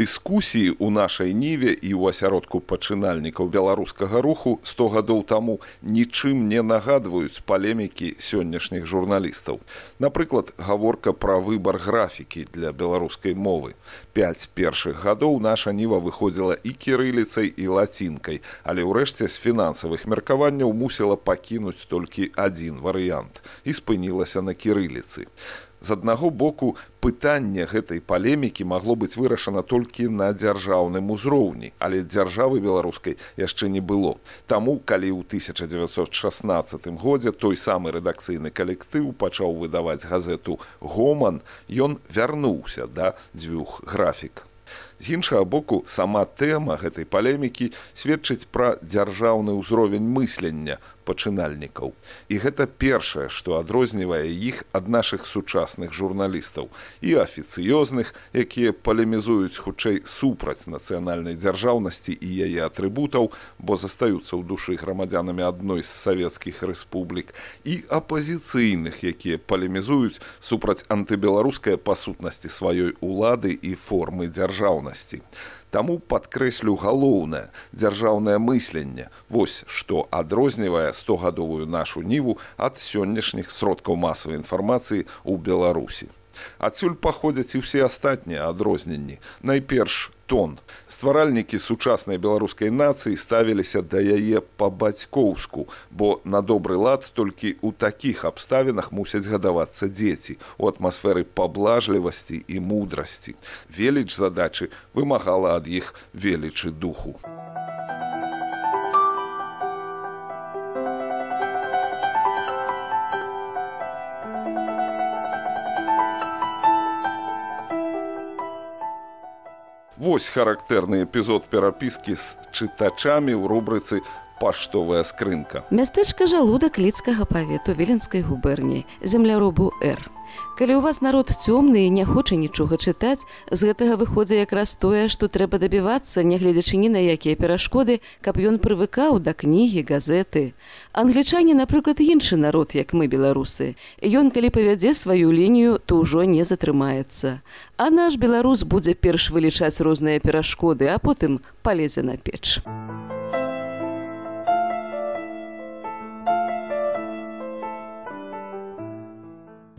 дыскусіі ў нашай ніве і ў асяродку пачынальнікаў беларускага руху сто гадоў таму нічым не нагадваюць палемікі сённяшніх журналістаў. Напрыклад, гаворка пра выбар графікі для беларускай мовы. Пяць першых гадоў наша ніва выходзіла і кірыліцай і лацінкай, але ўрэшце з фінансавых меркаванняў мусіла пакінуць толькі адзін варыянт і спынілася на кірыліцы з аднаго боку пытанне гэтай палемікі магло быць вырашана толькі на дзяржаўным узроўні але дзяржавы беларускай яшчэ не было. Таму калі ў 1916 годзе той самы рэдакцыйны калектыў пачаў выдаваць газету гоман ён вярнуўся да дзвюх графік з іншага боку сама тэма гэтай палемікі сведчыць пра дзяржаўны ўзровень мыслення пачынальнікаў. І гэта першае, што адрознівае іх ад нашых сучасных журналістаў і афіцыёзных, якія палемізуюць хутчэй супраць нацыянальнай дзяржаўнасці і яе атрыбутаў, бо застаюцца ў душы грамадзянамі адной з савецкіх рэспублік і апазіцыйных, якія палемізуюць супраць антыбеларускай пасутнасці сваёй улады і формы дзяржаўнасці. Таму падкрэслю галоўнае дзяржаўнае мысленне. Вось што адрознівае стогадовую нашу ніву ад сённяшніх сродкаў масавай інфармацыі ў беларусі. Адсюль паходзяць і ўсе астатнія адрозненні. Найперш тон стваральнікі сучаснай беларускай нацыі ставіліся да яе па-бацькоўску бо на добры лад толькі ў такіх абставінах мусяць гадавацца дзеці у атмасферы паблажлівасці і мудрасці. Веліч задачы вымагала ад іх велічы духу Вось характэрны эпізод перапіскі з чытачамі ў рубрыцы паштовая скрынка. Мястэчка жалудак лідскага павету віленскай губерніі земляробу Р. Калі ў вас народ цёмны і не хоча нічога чытаць, з гэтага выходзіць якраз тое, што трэба дабівацца, нягледзячы ні на якія перашкоды, каб ён прывыкаў да кнігі, газеты. Англічане, напрыклад, іншы народ, як мы беларусы. Ён, калі павядзе сваю лінію, то ўжо не затрымаецца. А наш беларус будзе перш вылічаць розныя перашкоды, а потым палезе на печ.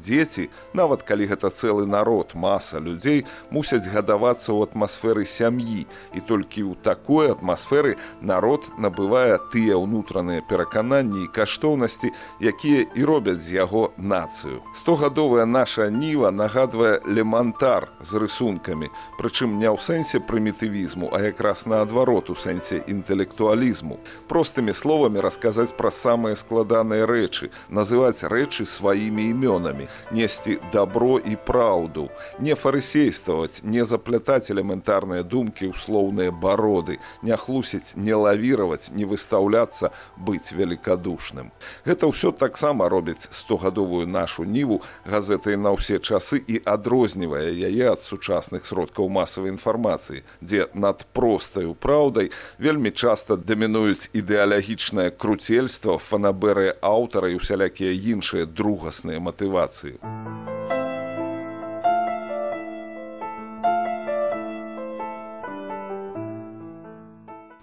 Дзеці нават калі гэта цэлы народ маса людзей мусяць гадавацца ў атмасферы сям'і. І толькі ў такой атмасферы народ набывае тыя ўнутраныя перакананні і каштоўнасці якія і робяць з яго нацыю. Стогадовая наша ніва нагадвае лемантар з рысункамі. Прычым не ў сэнсе прымітывізму а якраз наадварот у сэнсе інтэлектуалізму. Простымі словамі расказаць пра самыя складаныя рэчы называць рэчы сваімі імёнамі несці добро і праўду, не фарысействаваць, не заплятаць элементарныя думкі ў слоўныя бароды, не хлусіць, не лавіраваць, не выстаўляцца быць великкадушным. Гэта ўсё таксама робіць стогадовую нашу ніву газетай на ўсе часы і адрознівае яе ад сучасных сродкаў масавай інфармацыі, дзе над простаю праўдай вельмі часта дамінуюць ідэалагічнае круцельства, фанаберы аўтара і усялякія іншыя другасныя матывацыі інфармацыі.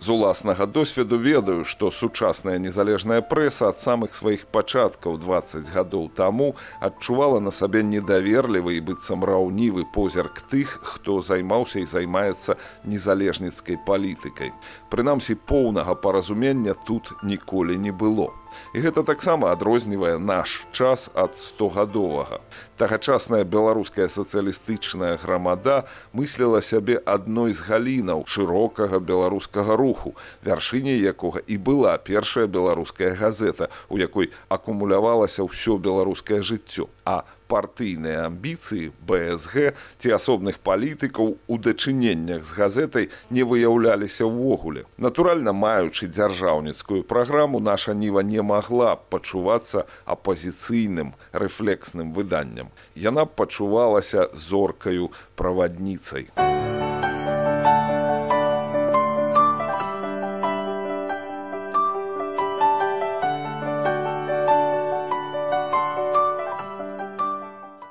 З уласнага досведу ведаю, што сучасная незалежная прэса ад самых сваіх пачаткаў 20 гадоў таму адчувала на сабе недаверлівы і быццам раўнівы позірк тых, хто займаўся і займаецца незалежніцкай палітыкай. Прынамсі поўнага паразумення тут ніколі не было. І гэта таксама адрознівае наш час ад стогадовага. Тагачасная беларуская сацыялістычная грамада мысліла сябе адной з галінаў шырокага беларускага руху, вяршыняй якога і была першая беларуская газета, у якой акумулявалася ўсё беларускае жыццё. А партыйныя амбіцыі бсг ці асобных палітыкаў у дачыненнях з газетай не выяўляліся ўвогуле. Натуральна маючы дзяржаўніцкую праграму наша ніва не магла пачувацца апазіцыйным рэфлексным выданнем. Яна пачувалася зоркаю правадніцай. а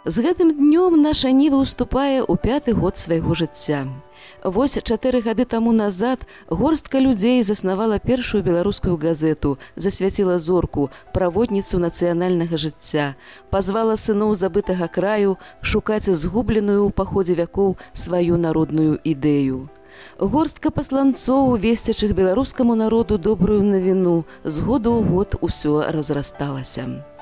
З гэтым днём наша ніва ўступае ў пяты год свайго жыцця. Вось чатыры гады таму назад горстка людзей заснавала першую беларускую газету, засвяціла зорку, праводніцу нацыянальнага жыцця, пазвала сыноў забытага краю шукаць згубленую ў паходзе вякоў сваю народную ідэю. Горстка пасланцоў, весцячых беларускаму народу добрую навіну, з году ў год усё разрасталася.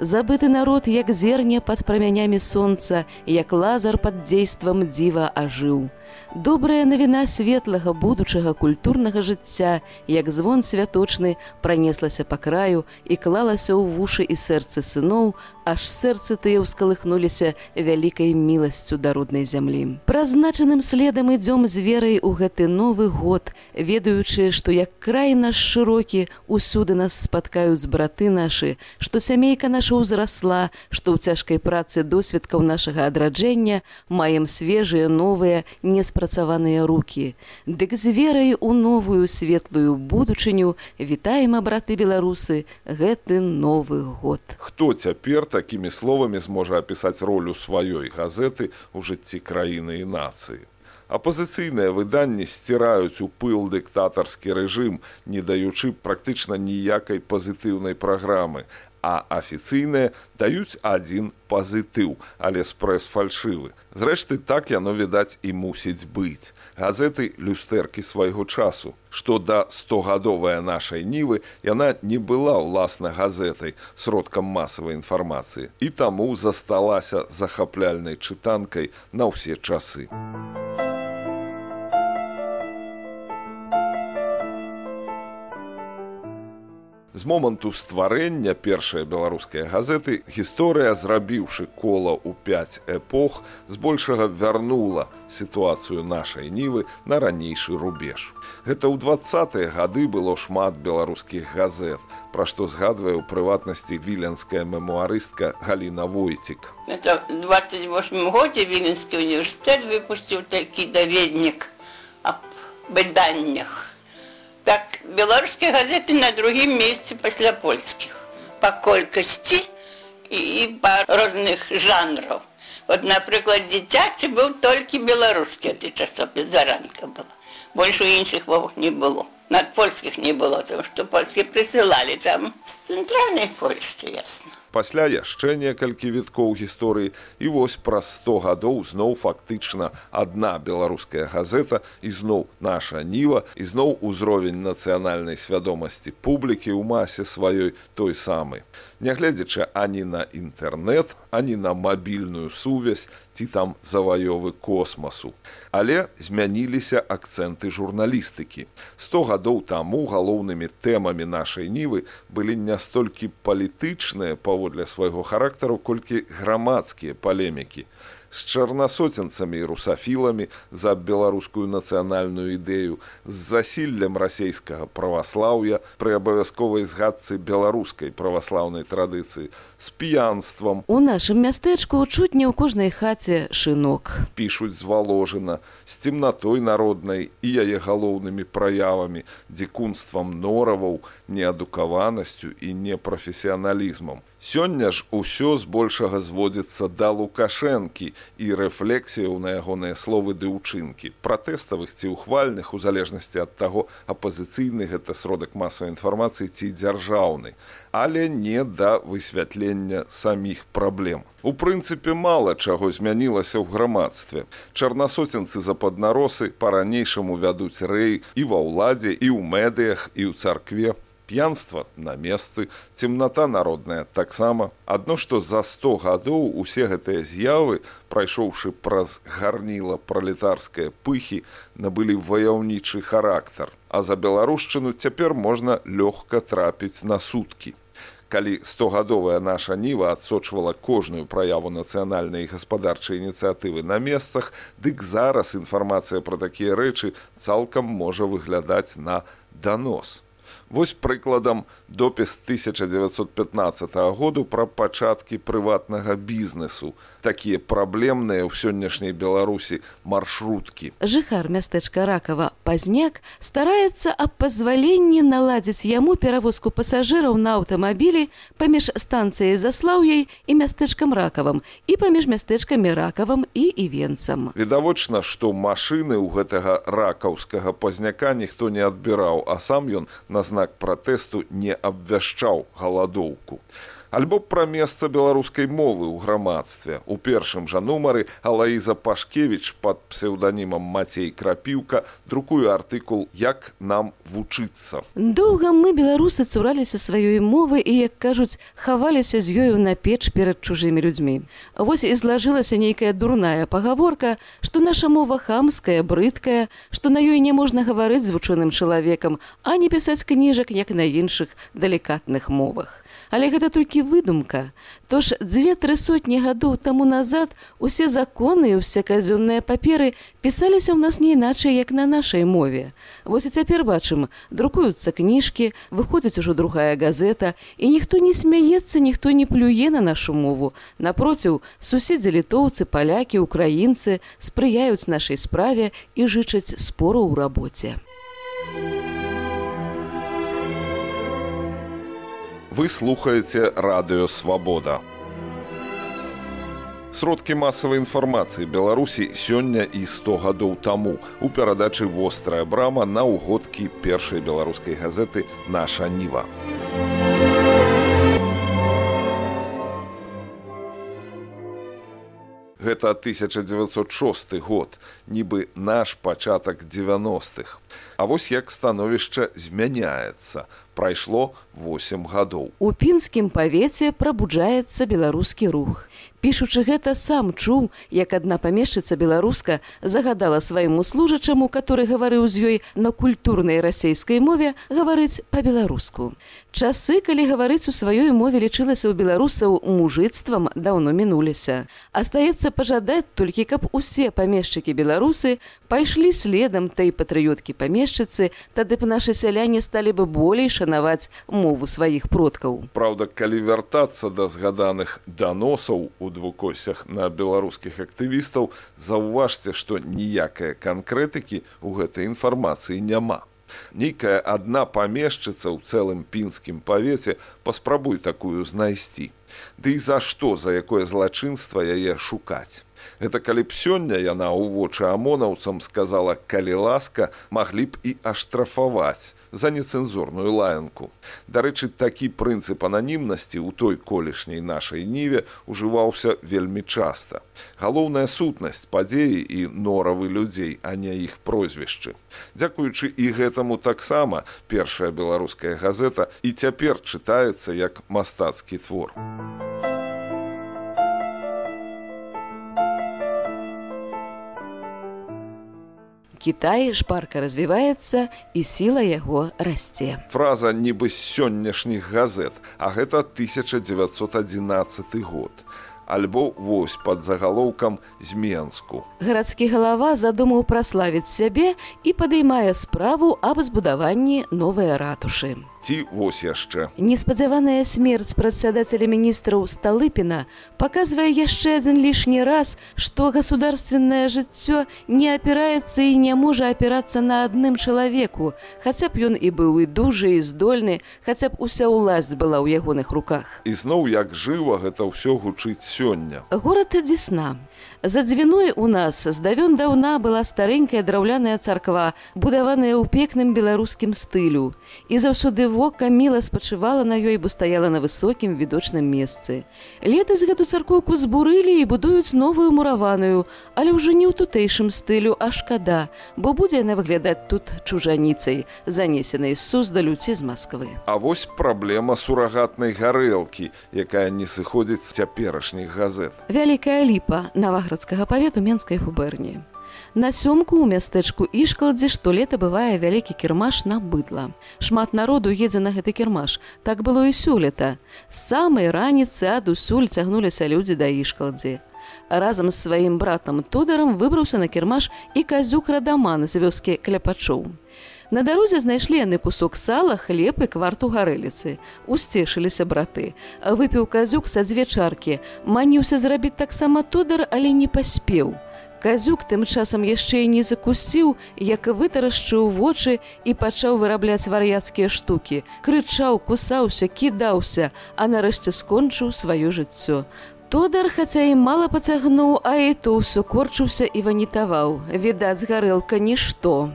Забыты народ, як зерне пад прамянямі сонца, як лазар пад дзействам дзіва ажыў. Добрая навіна светлага будучага культурнага жыцця, як звон святочны пранеслася па краю і клалася ў вушы і сэрцы сыноў, аж сэрцы тыя ўскалыхнуліся вялікай міласцю да роднай зямлі. Празначаным следам ідзём з верай у гэты новы год, ведаючы, што як край наш шырокі усюды нас спаткаюць браты нашы, што сямейка наша ўзрасла, што ў цяжкай працы досведкаў нашага адраджэння маем свежыя новыя неспрацаваныя руки. Дык з верай у новую светлую будучыню вітаем браты беларусы гэты новы год. Хто цяпер такімі словамі зможа апісаць ролю сваёй газеты ў жыцці краіны і нацыі? Апазіцыйныя выданні сціраюць у пыл дыктатарскі рэжым, не даючы практычна ніякай пазітыўнай праграмы, а афіцыйныя даюць адзін пазітыў, але спрэс фальшывы. Зрэшты, так яно відаць і мусіць быць. Газеты люстэркі свайго часу. Што да стогадовая нашай нівы яна не была ўласна газетай сродкам масавай інфармацыі і таму засталася захапляльнай чытанкай на ўсе часы. З моманту стварэння першай беларускай газеты гісторыя, зрабіўшы кола ў пяць эпох, збольшага вярнула сітуацыю нашай нівы на ранейшы рубеж. Гэта ў двадцатыя гады было шмат беларускіх газет, пра што згадвае ў прыватнасці віленская мемуарыстка Галіна Войцік. Это 28 годзе віленскі універсітэт выпусціў такі даведнік аб выданнях так беларускія газеты на другім месцы пасля польскіх па колькасці і, і па розных жанраў вот напрыклад дзіцячы быў толькі беларускі ты часопіс заранка было? Больш у іншых мовах не было. Над польскіх не было там што польскі прысылалі там. З цэнтральнай польшчы ясна пасля яшчэ некалькі віткоў гісторыі. І вось праз 100 гадоў зноў фактычна адна беларуская газета ізноў наша ніва ізноў узровень нацыянальнай свядомасці публікі ў масе сваёй той самы. Нягледзячы ані на інтэрнэт ані на мабільную сувязь ці там заваёвы космасу. Але змяніліся акцэнты журналістыкі. 100 гадоў таму галоўнымі тэмамі нашай нівы былі не столькі палітычныя паводле свайго характару колькі грамадскія палемікі з чарнасоценцамі і русафіламі за беларускую нацыянальную ідэю з засіллем расійскага праваслаўя пры абавязковай згадцы беларускай праваслаўнай традыцыі з п'янствам. У нашым мястэчку чуць не ў кожнай хаце шынок. Пішуць зваложана з цемнатой народнай і яе галоўнымі праявамі дзікунствам нораваў неадукаванасцю і непрафесіяналізмам Сёння ж усё збольшага зводзіцца да лукашэнкі і рэфлексіяў на ягоныя словы ды ўчынкі, пратэставых ці ўхвальных у залежнасці ад таго апазіцыйны гэта сродак масавай інфармацыі ці дзяржаўны, але не да высвятлення саміх праблем. У прынцыпе мала чаго змянілася ў грамадстве. Чарнасоценцы западнаросы па-ранейшаму вядуць рэй і ва ўладзе і ў медыях і ў царкве п'янства на месцы цемната народная таксама. Адно што за 100 гадоў усе гэтыя з'явы прайшоўшы праз гарніла пралетарская пыхі набылі ваяўнічы характар а за беларушчыну цяпер можна лёгка трапіць на суткі. Калі стогадовая наша ніва адсочвала кожную праяву нацыянальнай гаспадарчай ініцыятывы на месцах дык зараз інфармацыя пра такія рэчы цалкам можа выглядаць на данос Вось прыкладам допіс 1915 году пра пачаткі прыватнага бізнесу. Такія праблемныя ў сённяшняй Беларусі маршруткі. Жыхар мястэчка ракава пазняк стараецца аб пазваленні наладзіць яму перавозку пасажыраў на аўтамабілі паміж станцыяй заслаўяй і мястэчкам ракавым і паміж мястэчкамі ракавым і івенцам. Відавочна, што машыны ў гэтага ракаўскага пазняка ніхто не адбіраў, а сам ён на знак пратэсту не абвяшчаў галадоўку альбо пра месца беларускай мовы ў грамадстве. У першым жа нумары алаіза пашкевич под псеўданімам мацей крапіўка друкую артыкул як нам вучыцца доўга мы беларусы цураліся сваёй мовы і як кажуць хаваліся з ёю на печ перад чужымі людзьмі. Вось і злажылася нейкая дурная пагаворка што наша мова хамская брыдкая што на ёй не можна гаварыць з вучоным чалавекам а не пісаць кніжак як на іншых далікатных мовах. Але гэта толькі выдумка. То ж дзве-тры сотні гадоў таму назад усе законы і ўсе казённыя паперы пісаліся ў нас не іначай як на нашай мове. Вось і цяпер бачым друкуюцца кніжкі выходзіць ужо другая газета і ніхто не смяецца ніхто не плюе на нашу мову. Напроціў суседзі літоўцы палякі украінцы спрыяюць нашай справе і жычаць спору ў рабоце Вы слухаеце радыё свабода. Сродкі масавай інфармацыі Беларусі сёння і 100 гадоў таму у перадачы вострая брама на ўгодкі першай беларускай газеты наша ніва. Гэта 1906 год, нібы наш пачатак 90-х. А вось як становішча змяняецца. Прайшло 8 гадоў. У пінскім павеце прабуджаецца беларускі рух пішучы гэта сам чуў як адна памешчыца беларуска загадала свайму служачаму который гаварыў з ёй на культурнай расейскай мове гаварыць па-беларуску. Часы калі гаварыць у сваёй мове лічылася ў беларусаў мужыцтвам даўно мінуліся. Астаецца пажадаць толькі каб усе памешчыкі беларусы пайшлі следам той патрыёткі памешчыцы тады б нашы сяляне сталі бы болей шанаваць мову сваіх продкаў. Праўда калі вяртацца да згаданых даносаў у двукосях на беларускіх актывістаў. Заўважце што ніякай канкрэтыкі ў гэтай інфармацыі няма. Нейкая адна памешчыца ў цэлым пінскім павеце паспрабуй такую знайсці. Ды і за што за якое злачынства яе шукаць Гэта калі б сёння яна ў вочы амонаўцам сказала калі ласка маглі б і аштрафаваць за нецэнзурную лаянку. Дарэчы, такі прынцып ананімнасці ў той колішняй нашай ніве ўжываўся вельмі часта. Галоўная сутнасць падзеі і норавы людзей, а не іх прозвішчы. Дзякуючы і гэтаму таксама першая беларуская газета і цяпер чытаецца як мастацкі твор. Кітай шпарка развіваецца і сіла яго расце. Фраза нібы з сённяшніх газет, а гэта 1911 год альбо вось под загалоўкам зменску. Гарадскі галава задумаў праславіць сябе і падымае справу аб збудаванні новыя ратушы. Ці вось яшчэ. Неспадзяваная смерць прадседателя міністраў сталыпіна паказвае яшчэ адзін лішні раз, што государственное жыццё не апіраецца і не можа апірацца на адным чалавеку, хаця б ён і быў і дужы і здольны, хаця б уся ўласць была ў ягоных руках. І зноў як жыва гэта ўсё гучыць сёння. Горад Дзесна. За дзвіной у нас здавён даўна была старэнькая драўляная царква, будаваная ў пекным беларускім стылю. І заўсёды вока міла спачывала на ёй, бо стаяла на высокім відочным месцы. Летась гэту царкоўку збурылі і будуюць новую мураваную, але ўжо не ў тутэйшым стылю, а шкада, бо будзе яна выглядаць тут чужаніцай, занесенай з суздалю ці з Масквы. А вось праблема сурагатнай гарэлкі, якая не сыходзіць з цяперашніх газет. Вялікая ліпа наваградскага павету менскай губерніі. На сёмку ў мястэчку ішкладзе штолета бывае вялікі кірмаш на быдла. Шмат народу едзе на гэты кірмаш. Так было і сёлета. З самай раніцы адусюль цягнуліся людзі да ішкладзе. Разам з сваім братам Тодарам выбраўся на кірмаш і казюк радаман з вёскі кляпачоў. На дарозе знайшлі яны кусок сала, хлеб і кварту гарэліцы. Усцешыліся браты. Выпіў казюк са дзве чаркі. Маніўся зрабіць таксама тодар, але не паспеў. Казюк тым часам яшчэ і не закусіў, як вытарашчыў вочы і пачаў вырабляць вар'яцкія штукі. Крычаў, кусаўся, кідаўся, а нарэшце скончыў сваё жыццё. Тодар, хаця і мала пацягнуў, а і то ўсё корчыўся і ванітаваў. Відаць, гарэлка нішто.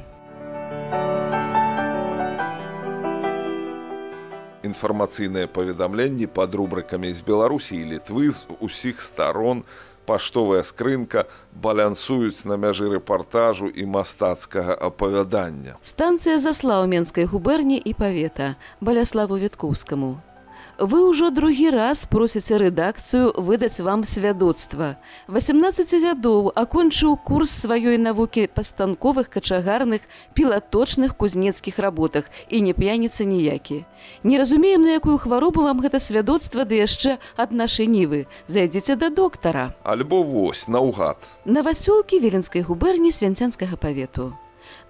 Інфармацыйныя паведамленні пад рубрыкамі з Беларусі і літвы з усіх старон, паштовая скрынка балянсуюць на мяжы рэпартажу і мастацкага апавядання. Станцыя заслаў менскай губерні і павета баляславу віткоўскаму. Вы ўжо другі раз просіце рэдакцыю выдаць вам свядоцтва. 18 гадоў акончыў курс сваёй навукі па станковых качагарных пілаточных кузнецкіх работах і не п'яніцца ніякі. Не разумеем, на якую хваробу вам гэта свядоцтва ды яшчэ ад нашай нівы. Зайдзіце да доктара. Альбо вось наўгад. На васёлкі віленскай губерні свянцянскага павету.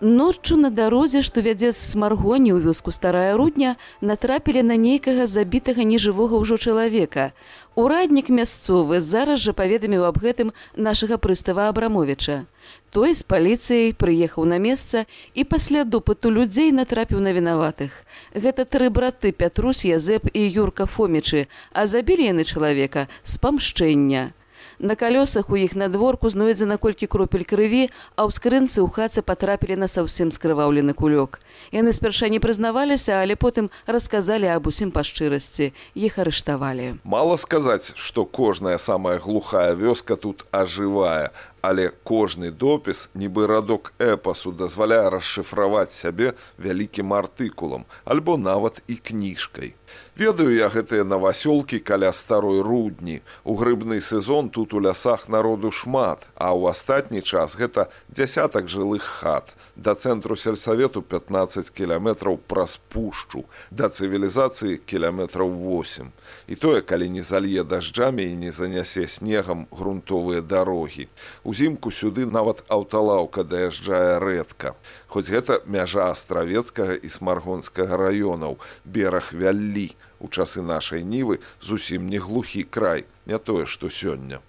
Ноччу на дарозе, што вядзе з смаргоні ў вёску старая рудня, натрапілі на нейкага забітага нежывога ўжо чалавека. Ураднік мясцовы зараз жа паведаміў аб гэтым нашага прыстава Абрамовіча. Той з паліцыяй прыехаў на месца і пасля допыту людзей натрапіў на вінаватых. Гэта тры браты Пятрусь, Язэп і Юрка Фомічы, а забілі яны чалавека з памшчэння. На калёсах у іх надворку знойдзена колькі кропель крыві, а ў скрынцы ў хаце патрапілі на саўсім скрываўлены кулёк. Яны спярша не прызнаваліся, але потым расказалі аб усім па шчырасці. Іх арыштавалі. Мала сказаць, што кожная самая глухая вёска тут ажывае, але кожны допіс нібы радок эпасу дазваляе расшыфраваць сябе вялікім артыкулам альбо нават і кніжкай. Ведаю я гэтыя навасёлкі каля старой рудні. У грыбны сезон тут у лясах народу шмат, а ў астатні час гэта дзясятак жылых хат. Да цэнтру сельсавету 15 кіляметраў праз пушчу, да цывілізацыі кіляметраў 8. І тое, калі не залье дажджамі і не занясе снегам грунтовыя дарогі. У узімку сюды нават аўталаўка даязджае рэдка. Хоць гэта мяжа астравецкага і смаргонскага раёнаў, бераг вяллі. У часы нашай нівы зусім не глухі край, не тое, што сёння.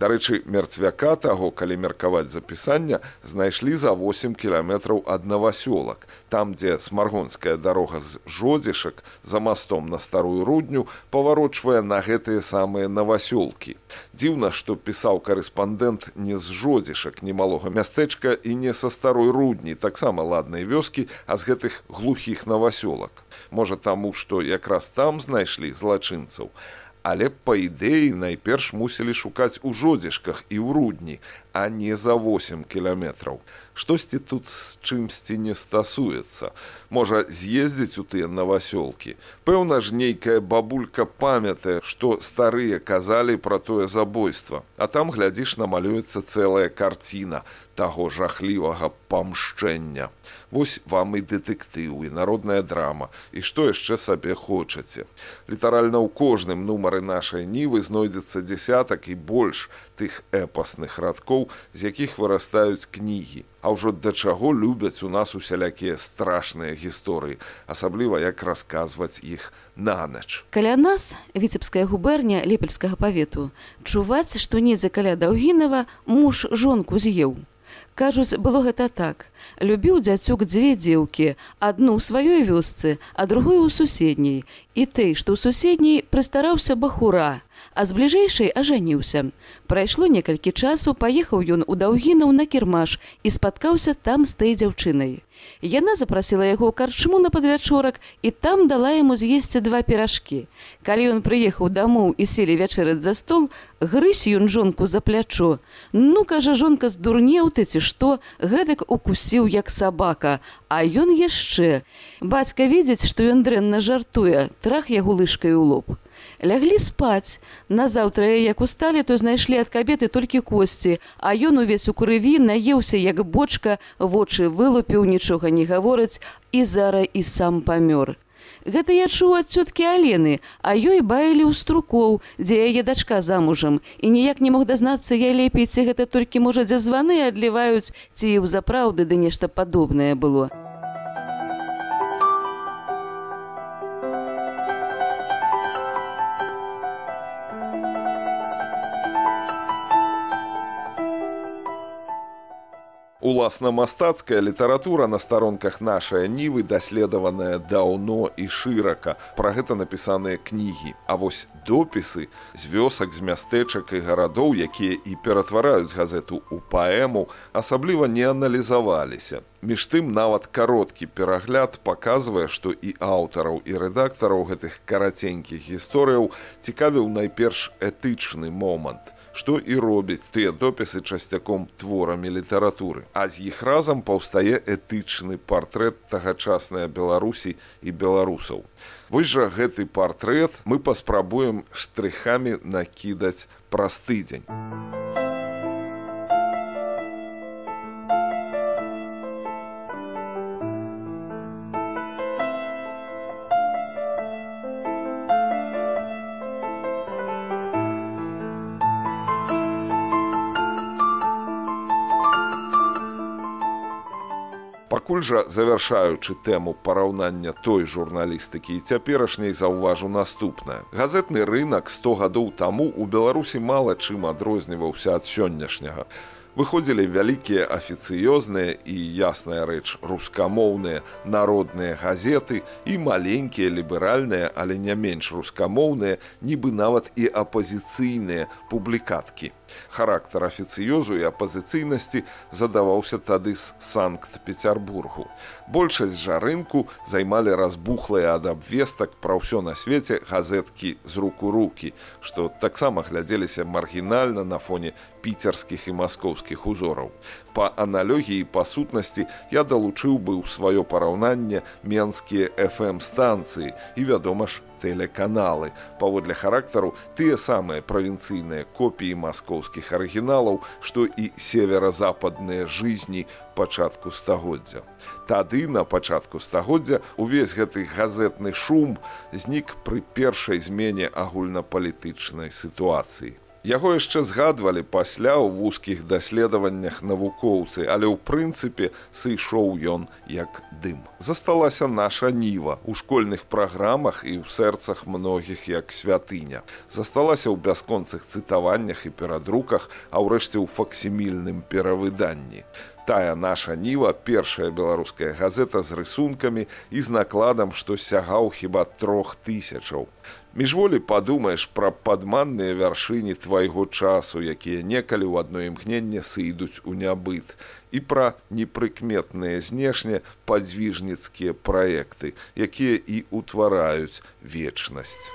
Дарэчы, мерцвяка таго, калі меркаваць запісання, знайшлі за 8 кіламетраў ад навасёлак. Там, дзе смаргонская дарога з жодзішак за мастом на старую рудню паварочвае на гэтыя самыя навасёлкі. Дзіўна, што пісаў карэспандэнт не з жодзішак немалога мястэчка і не са старой рудні, таксама ладнай вёскі, а з гэтых глухіх навасёлак. Можа таму, што якраз там знайшлі злачынцаў але па ідэі найперш мусілі шукаць у жодзішках і ў рудні, а не за 8 кіляметраў. Штосьці тут з чымсьці не стасуецца. Можа з'ездзіць у тыя навасёлкі. Пэўна ж нейкая бабулька памятае, што старыя казалі пра тое забойства, А там глядзіш намалюецца цэлая карціна таго жахлівага памшчэння. Вось вам і дэтэктыў і народная драма і што яшчэ сабе хочаце. Літаральна ў кожным нумары нашай нівы знойдзецца дзясятак і больш тых эпасных радкоў, з якіх вырастаюць кнігі. А ўжо да чаго любяць у нас усялякія страшныя гісторыі, асабліва як расказваць іх нанач. Каля нас віцебская губерня лепельскага павету чуваць, што недзе каля даўгінава муж жонку з'еў. Кажуць, было гэта так. Любіў дзяцюк дзве дзеўкі, адну ў сваёй вёсцы, а другую ў суседняй. І той, што ў суседняй прыстараўся бахура, а з бліжэйшай ажаніўся. Прайшло некалькі часу, паехаў ён у даўгінаў на кірмаш і спаткаўся там з той дзяўчынай. Яна запрасіла яго карчму на падвячорак і там дала яму з'есці два перажкі. Калі ён прыехаў дамоў і селі вячэраць за стол, грысь ён жонку за плячо. Ну кажа жонка здурнеў ты ці што, гэтак укусіў як сабака, а ён яшчэ. Бацька видзець, што ён дрэнна жартуе, трах яго лыжкай у лоб ляглі спаць назаўтра як усталі то знайшлі ад кабеты толькі косці а ён увесь у крыві наеўся як бочка вочы вылупіў нічога не гавораць і зара і сам памёр Гэта я чуў ад цёткі алены, а ёй баілі ў струкоў, дзе яе дачка замужам. І ніяк не мог дазнацца я лепей ці гэта толькі можа дзе званы адліваюць ці ў запраўды ды нешта падобнае было. Уласна мастацкая літаратура на старонках нашай нівы даследаваная даўно і шырака. Пра гэта напісаныя кнігі. А вось допісы з вёсак з мястэчак і гарадоў, якія і ператвараюць газету ў паэму, асабліва не аналізаваліся. Між тым нават кароткі перагляд паказвае, што і аўтараў і рэдактараў гэтых караценькіх гісторыяў цікавіў найперш этычны момант што і робяць тыя допісы часцяком творамі літаратуры. А з іх разам паўстае этычны партрэт тагачаснай Беларусі і беларусаў. Вось жа гэты партрэт мы паспрабуем штрыхамі накідаць праз тыдзень. Пакуль жа завяршаючы тэму параўнання той журналістыкі і цяперашняй заўважу наступнае. Газетны рынок 100 гадоў таму у беларусі мала чым адрозніваўся ад сённяшняга. Выходзілі вялікія афіцыёзныя і ясная рэч рускамоўныя народныя газеты і маленькія ліберальныя але не менш рускамоўныя нібы нават і апазіцыйныя публікаткі характар афіцыёзу і апазіцыйнасці задаваўся тады з санкт-петербургу. Большасць жа рынку займалі разбухлыя ад абвестак пра ўсё на свеце газеткі з руку рукі, што таксама глядзеліся маргінальна на фоне піцерскіх і маскоўскіх узораў. Па аналогіі па сутнасці я далучыў бы ў сваё параўнанне менскія FM-станцыі і, вядома ж, тэлеканалы. Паводле характару тыя самыя правінцыйныя копіі маскоўскіх арыгіналаў, што і северо-западныя жызні пачатку стагоддзя. Тады на пачатку стагоддзя увесь гэты газетны шум знік пры першай змене агульнапалітычнай сітуацыі. Яго яшчэ згадвалі пасля ў вузкіх даследаваннях навукоўцы, але ў прынцыпе сышоў ён як дым. Засталася наша ніва у школьных праграмах і ў сэрцах многіх як святыня. Засталася ў бясконцых цытаваннях і перадруках, а ўрэшце ў факсімільным перавыданні тая наша ніва першая беларуская газета з рысункамі і з накладам што сягаў хіба трох тысячаў. Міжволі падумаеш пра падманныя вяршыні твайго часу якія некалі ў адно імкненне сыйдуць у нябыт і пра непрыкметныя знешне падзвіжніцкія праекты якія і ўтвараюць вечнасць